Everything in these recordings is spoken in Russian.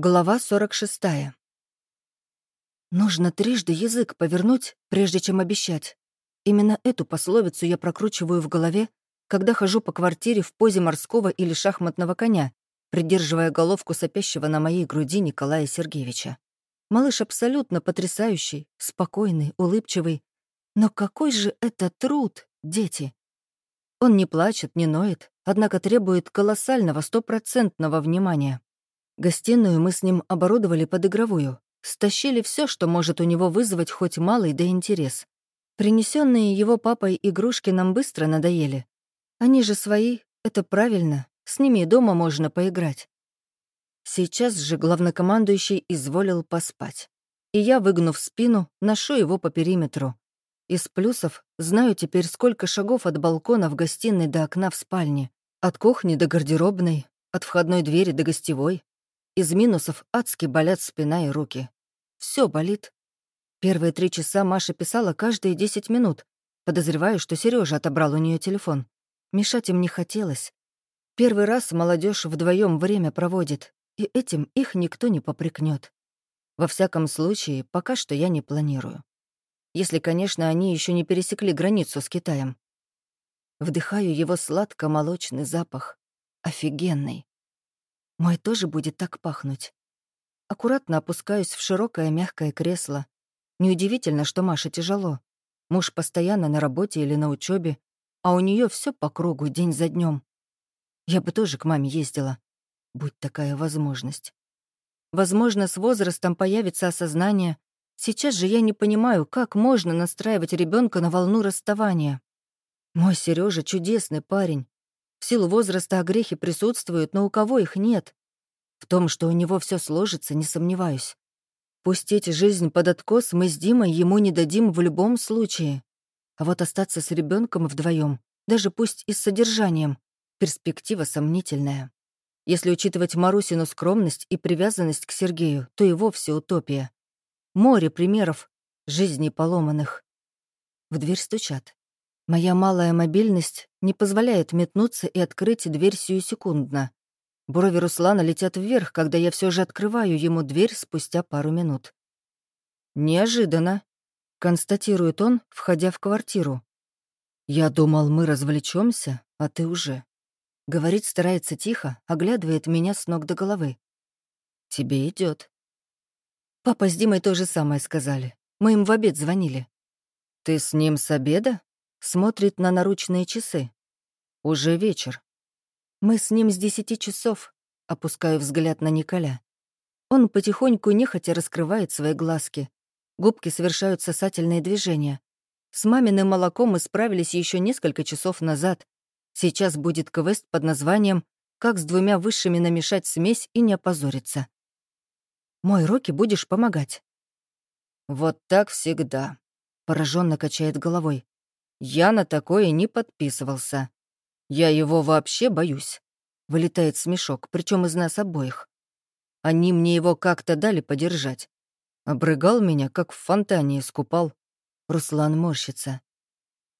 Глава 46. Нужно трижды язык повернуть, прежде чем обещать. Именно эту пословицу я прокручиваю в голове, когда хожу по квартире в позе морского или шахматного коня, придерживая головку сопящего на моей груди Николая Сергеевича. Малыш абсолютно потрясающий, спокойный, улыбчивый. Но какой же это труд, дети! Он не плачет, не ноет, однако требует колоссального стопроцентного внимания. Гостиную мы с ним оборудовали под игровую. Стащили все, что может у него вызвать хоть малый да интерес. Принесенные его папой игрушки нам быстро надоели. Они же свои, это правильно, с ними и дома можно поиграть. Сейчас же главнокомандующий изволил поспать. И я, выгнув спину, ношу его по периметру. Из плюсов знаю теперь, сколько шагов от балкона в гостиной до окна в спальне, от кухни до гардеробной, от входной двери до гостевой, из минусов адски болят спина и руки. Все болит. Первые три часа Маша писала каждые десять минут. Подозреваю, что Сережа отобрал у нее телефон. Мешать им не хотелось. Первый раз молодежь вдвоем время проводит, и этим их никто не попрекнет. Во всяком случае, пока что я не планирую. Если, конечно, они еще не пересекли границу с Китаем. Вдыхаю его сладко-молочный запах. Офигенный. Мой тоже будет так пахнуть. Аккуратно опускаюсь в широкое мягкое кресло. Неудивительно, что Маше тяжело. Муж постоянно на работе или на учебе, а у нее все по кругу, день за днем. Я бы тоже к маме ездила. Будь такая возможность. Возможно, с возрастом появится осознание. Сейчас же я не понимаю, как можно настраивать ребенка на волну расставания. Мой Сережа чудесный парень, в силу возраста огрехи присутствуют, но у кого их нет? В том, что у него все сложится, не сомневаюсь. Пустить жизнь под откос мы с Димой ему не дадим в любом случае. А вот остаться с ребенком вдвоем, даже пусть и с содержанием, перспектива сомнительная. Если учитывать Марусину скромность и привязанность к Сергею, то и вовсе утопия. Море примеров жизни поломанных. В дверь стучат. Моя малая мобильность не позволяет метнуться и открыть дверь сию секундно. Брови Руслана летят вверх, когда я все же открываю ему дверь спустя пару минут. «Неожиданно», — констатирует он, входя в квартиру. «Я думал, мы развлечемся, а ты уже». Говорит, старается тихо, оглядывает меня с ног до головы. «Тебе идет. Папа с Димой то же самое сказали. Мы им в обед звонили. «Ты с ним с обеда?» Смотрит на наручные часы. Уже вечер. Мы с ним с десяти часов. Опускаю взгляд на Николя. Он потихоньку нехотя раскрывает свои глазки. Губки совершают сосательные движения. С маминым молоком мы справились еще несколько часов назад. Сейчас будет квест под названием «Как с двумя высшими намешать смесь и не опозориться». Мой руки будешь помогать. Вот так всегда. Пораженно качает головой. Я на такое не подписывался. Я его вообще боюсь. Вылетает смешок, причем из нас обоих. Они мне его как-то дали подержать. Обрыгал меня, как в фонтане искупал. Руслан морщится.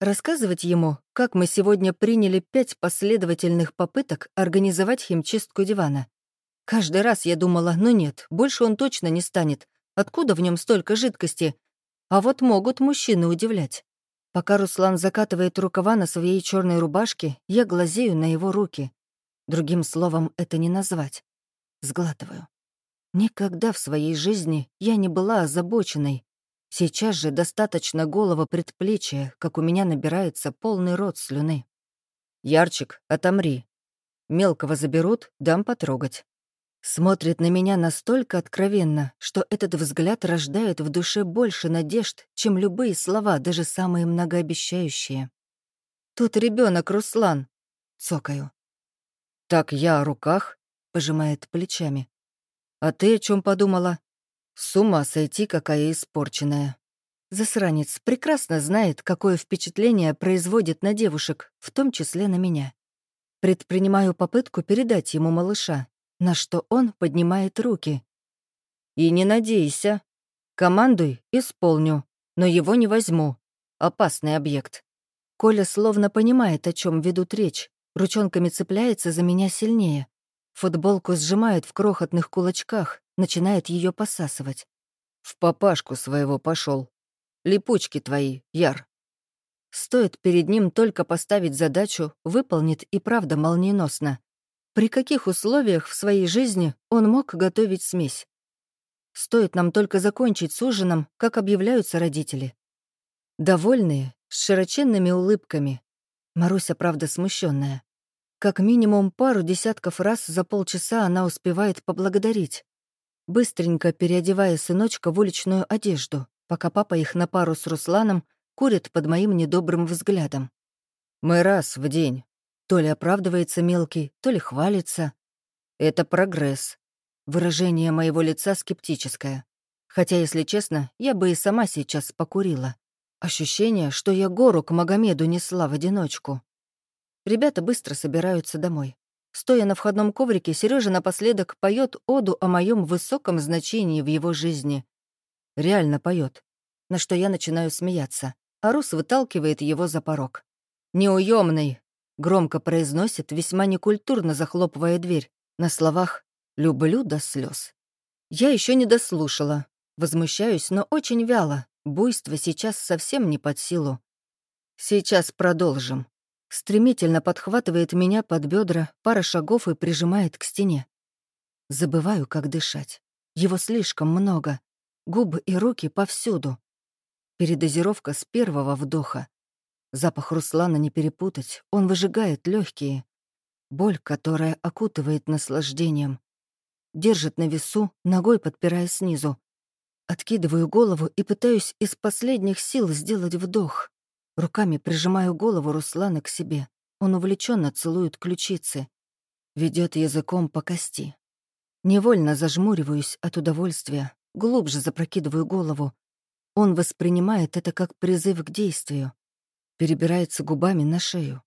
Рассказывать ему, как мы сегодня приняли пять последовательных попыток организовать химчистку дивана. Каждый раз я думала, ну нет, больше он точно не станет. Откуда в нем столько жидкости? А вот могут мужчины удивлять. Пока Руслан закатывает рукава на своей черной рубашке, я глазею на его руки. Другим словом это не назвать. Сглатываю. Никогда в своей жизни я не была озабоченной. Сейчас же достаточно голого предплечья, как у меня набирается полный рот слюны. «Ярчик, отомри. Мелкого заберут, дам потрогать». Смотрит на меня настолько откровенно, что этот взгляд рождает в душе больше надежд, чем любые слова, даже самые многообещающие. «Тут ребенок, Руслан!» — цокаю. «Так я о руках?» — пожимает плечами. «А ты о чем подумала?» «С ума сойти, какая испорченная!» Засранец прекрасно знает, какое впечатление производит на девушек, в том числе на меня. Предпринимаю попытку передать ему малыша, на что он поднимает руки. «И не надейся. Командуй, исполню, но его не возьму. Опасный объект». Коля словно понимает, о чем ведут речь, ручонками цепляется за меня сильнее. Футболку сжимает в крохотных кулачках, начинает ее посасывать. В папашку своего пошел. Липучки твои, Яр. Стоит перед ним только поставить задачу, выполнит и правда молниеносно. При каких условиях в своей жизни он мог готовить смесь? Стоит нам только закончить с ужином, как объявляются родители. Довольные, с широченными улыбками. Маруся, правда, смущенная. Как минимум пару десятков раз за полчаса она успевает поблагодарить, быстренько переодевая сыночка в уличную одежду, пока папа их на пару с Русланом курит под моим недобрым взглядом. «Мы раз в день». То ли оправдывается мелкий, то ли хвалится. Это прогресс. Выражение моего лица скептическое. Хотя, если честно, я бы и сама сейчас покурила. Ощущение, что я гору к Магомеду несла в одиночку. Ребята быстро собираются домой. Стоя на входном коврике, Сережа напоследок поет оду о моем высоком значении в его жизни. Реально поет. На что я начинаю смеяться, а Рус выталкивает его за порог. «Неуемный!» — громко произносит, весьма некультурно захлопывая дверь. На словах «люблю до слез. Я еще не дослушала. Возмущаюсь, но очень вяло. Буйство сейчас совсем не под силу. Сейчас продолжим. Стремительно подхватывает меня под бедра, пара шагов и прижимает к стене. Забываю, как дышать. Его слишком много. Губы и руки повсюду. Передозировка с первого вдоха. Запах Руслана не перепутать, он выжигает легкие. Боль, которая окутывает наслаждением. Держит на весу, ногой подпирая снизу. Откидываю голову и пытаюсь из последних сил сделать вдох. Руками прижимаю голову Руслана к себе. Он увлеченно целует ключицы. Ведет языком по кости. Невольно зажмуриваюсь от удовольствия, глубже запрокидываю голову. Он воспринимает это как призыв к действию. Перебирается губами на шею.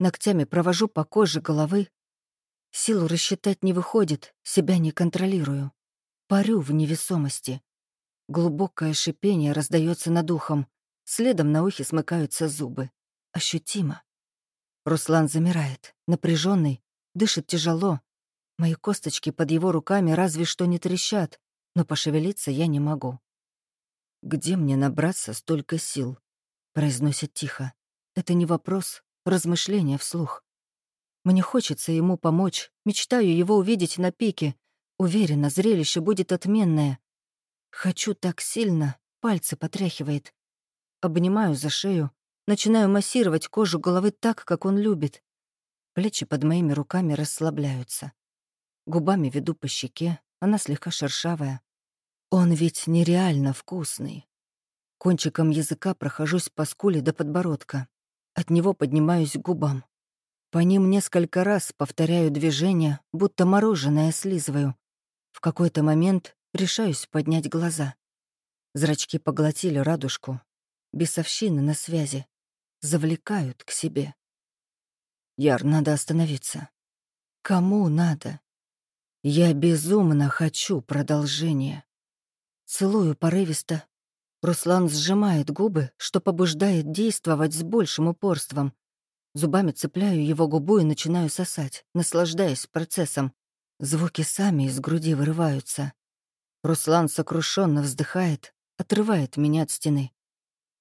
Ногтями провожу по коже головы. Силу рассчитать не выходит, себя не контролирую. Парю в невесомости. Глубокое шипение раздается над ухом. Следом на ухе смыкаются зубы. Ощутимо. Руслан замирает, напряженный, дышит тяжело. Мои косточки под его руками разве что не трещат, но пошевелиться я не могу. «Где мне набраться столько сил?» — произносит тихо. Это не вопрос, размышление вслух. Мне хочется ему помочь, мечтаю его увидеть на пике. Уверена, зрелище будет отменное. Хочу так сильно, пальцы потряхивает. Обнимаю за шею, начинаю массировать кожу головы так, как он любит. Плечи под моими руками расслабляются. Губами веду по щеке, она слегка шершавая. Он ведь нереально вкусный. Кончиком языка прохожусь по скуле до подбородка. От него поднимаюсь к губам. По ним несколько раз повторяю движение, будто мороженое слизываю. В какой-то момент решаюсь поднять глаза. Зрачки поглотили радужку, бесовщины на связи, завлекают к себе. Яр, надо остановиться. Кому надо? Я безумно хочу продолжения. Целую порывисто. Руслан сжимает губы, что побуждает действовать с большим упорством. Зубами цепляю его губу и начинаю сосать, наслаждаясь процессом. Звуки сами из груди вырываются. Руслан сокрушенно вздыхает, отрывает меня от стены.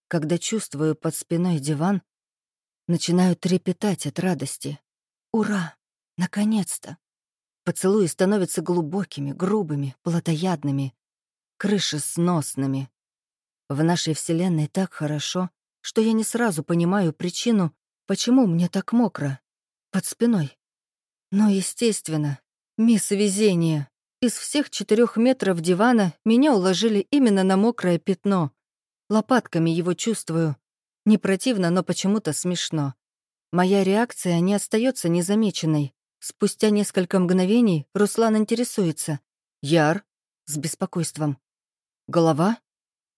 Когда чувствую под спиной диван, начинаю трепетать от радости. Ура! Наконец-то! Поцелуи становятся глубокими, грубыми, плотоядными, крышесносными. В нашей Вселенной так хорошо, что я не сразу понимаю причину, почему мне так мокро под спиной. Но, естественно, мисс Везение. Из всех четырех метров дивана меня уложили именно на мокрое пятно, Лопатками его чувствую. Не противно, но почему-то смешно. Моя реакция не остается незамеченной. Спустя несколько мгновений Руслан интересуется. «Яр?» с беспокойством. «Голова?»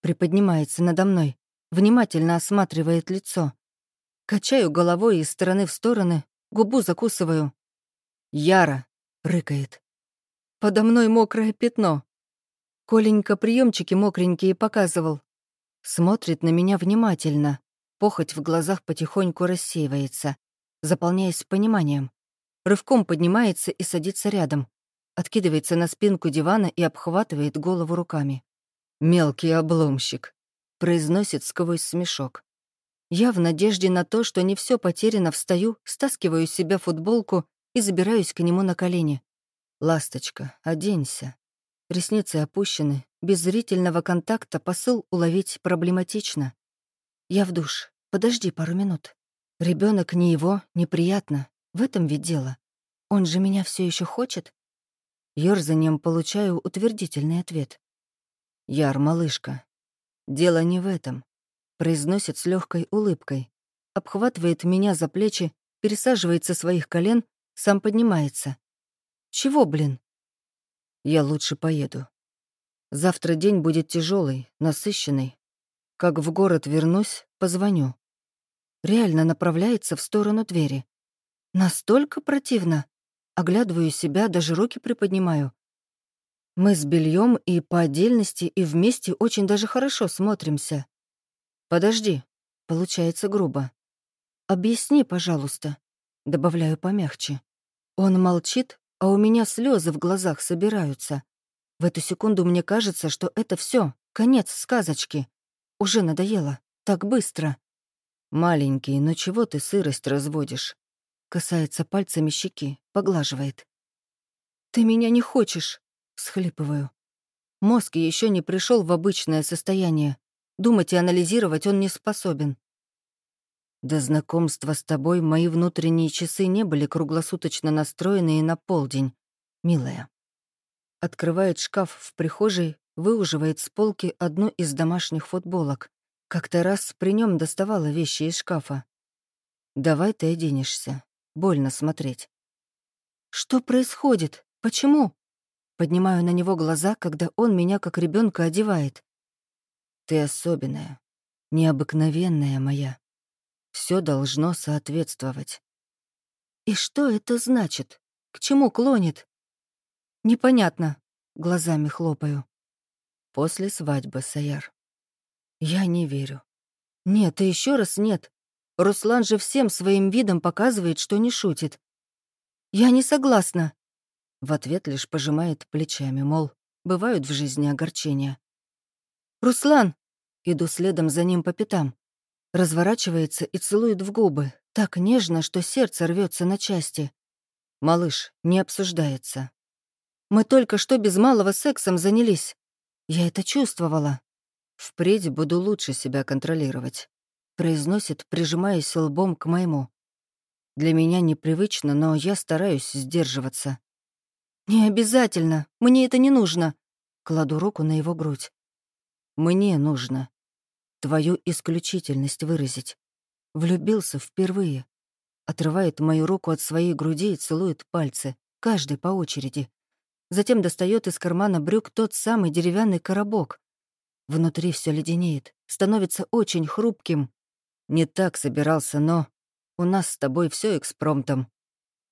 Приподнимается надо мной, внимательно осматривает лицо. Качаю головой из стороны в стороны, губу закусываю. «Яра!» — рыкает. «Подо мной мокрое пятно». Коленька приемчики мокренькие показывал. Смотрит на меня внимательно. Похоть в глазах потихоньку рассеивается, заполняясь пониманием. Рывком поднимается и садится рядом. откидывается на спинку дивана и обхватывает голову руками. «Мелкий обломщик», — произносит сквозь смешок. Я в надежде на то, что не все потеряно, встаю, стаскиваю с себя футболку и забираюсь к нему на колени. «Ласточка, оденься». Ресницы опущены, без зрительного контакта посыл уловить проблематично. Я в душ. Подожди пару минут. Ребенок не его, неприятно. В этом ведь дело. Он же меня все еще хочет. Ёрзанием получаю утвердительный ответ. Яр, малышка, дело не в этом. Произносит с легкой улыбкой. Обхватывает меня за плечи, пересаживает со своих колен, сам поднимается. Чего, блин? Я лучше поеду. Завтра день будет тяжелый, насыщенный. Как в город вернусь, позвоню. Реально направляется в сторону двери. Настолько противно. Оглядываю себя, даже руки приподнимаю. Мы с бельем и по отдельности, и вместе очень даже хорошо смотримся. Подожди, получается грубо. Объясни, пожалуйста. Добавляю помягче. Он молчит, а у меня слезы в глазах собираются. В эту секунду мне кажется, что это все, конец сказочки. Уже надоело. Так быстро. «Маленький, ну чего ты сырость разводишь?» Касается пальцами щеки, поглаживает. «Ты меня не хочешь», — схлипываю. Мозг еще не пришел в обычное состояние. Думать и анализировать он не способен. До знакомства с тобой мои внутренние часы не были круглосуточно настроены и на полдень, милая. Открывает шкаф в прихожей, выуживает с полки одну из домашних футболок. Как-то раз при нем доставала вещи из шкафа. «Давай ты оденешься. Больно смотреть». «Что происходит? Почему?» Поднимаю на него глаза, когда он меня как ребенка одевает. «Ты особенная, необыкновенная моя», все должно соответствовать. И что это значит? К чему клонит? Непонятно. Глазами хлопаю. После свадьбы, Саяр. Я не верю. Нет, и еще раз нет. Руслан же всем своим видом показывает, что не шутит. Я не согласна. В ответ лишь пожимает плечами, мол, бывают в жизни огорчения. «Руслан!» Иду следом за ним по пятам разворачивается и целует в губы, так нежно, что сердце рвется на части. Малыш, не обсуждается. Мы только что без малого сексом занялись. Я это чувствовала. Впредь буду лучше себя контролировать, произносит, прижимаясь лбом к моему. Для меня непривычно, но я стараюсь сдерживаться. «Не обязательно, мне это не нужно», — кладу руку на его грудь. «Мне нужно», твою исключительность выразить. Влюбился впервые. Отрывает мою руку от своей груди и целует пальцы, каждый по очереди. Затем достает из кармана брюк тот самый деревянный коробок. Внутри все леденеет, становится очень хрупким. Не так собирался, но у нас с тобой все экспромтом.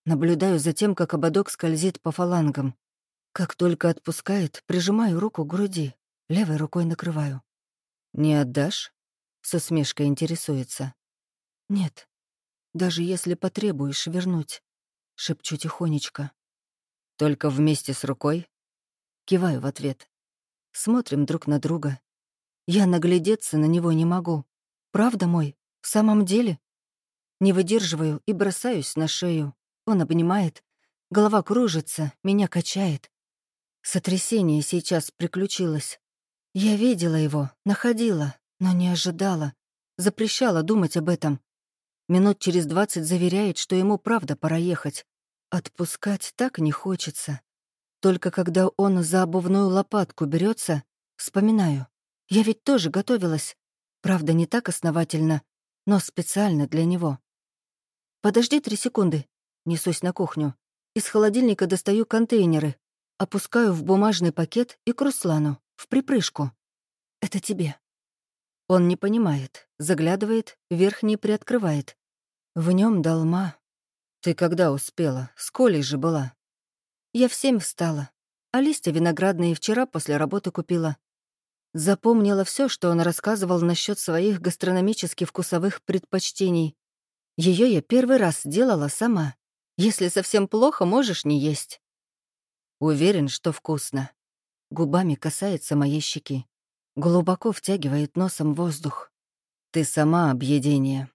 Наблюдаю за тем, как ободок скользит по фалангам. Как только отпускает, прижимаю руку к груди, левой рукой накрываю. «Не отдашь?» — с усмешкой интересуется. «Нет, даже если потребуешь вернуть», — шепчу тихонечко. «Только вместе с рукой?» Киваю в ответ. Смотрим друг на друга. Я наглядеться на него не могу. Правда мой? В самом деле? Не выдерживаю и бросаюсь на шею. Он обнимает. Голова кружится, меня качает. Сотрясение сейчас приключилось. Я видела его, находила, но не ожидала. Запрещала думать об этом. Минут через двадцать заверяет, что ему правда пора ехать. Отпускать так не хочется. Только когда он за обувную лопатку берется, вспоминаю. Я ведь тоже готовилась. Правда, не так основательно, но специально для него. «Подожди три секунды», — несусь на кухню. Из холодильника достаю контейнеры, опускаю в бумажный пакет и к Руслану. В припрыжку. Это тебе. Он не понимает, заглядывает, верхний приоткрывает. В нем долма. Ты когда успела? С Колей же была. Я в семь встала, а листья виноградные вчера после работы купила. Запомнила все, что он рассказывал насчет своих гастрономически-вкусовых предпочтений. Ее я первый раз делала сама. Если совсем плохо, можешь не есть. Уверен, что вкусно. Губами касается моей щеки. Глубоко втягивает носом воздух. Ты сама объедение.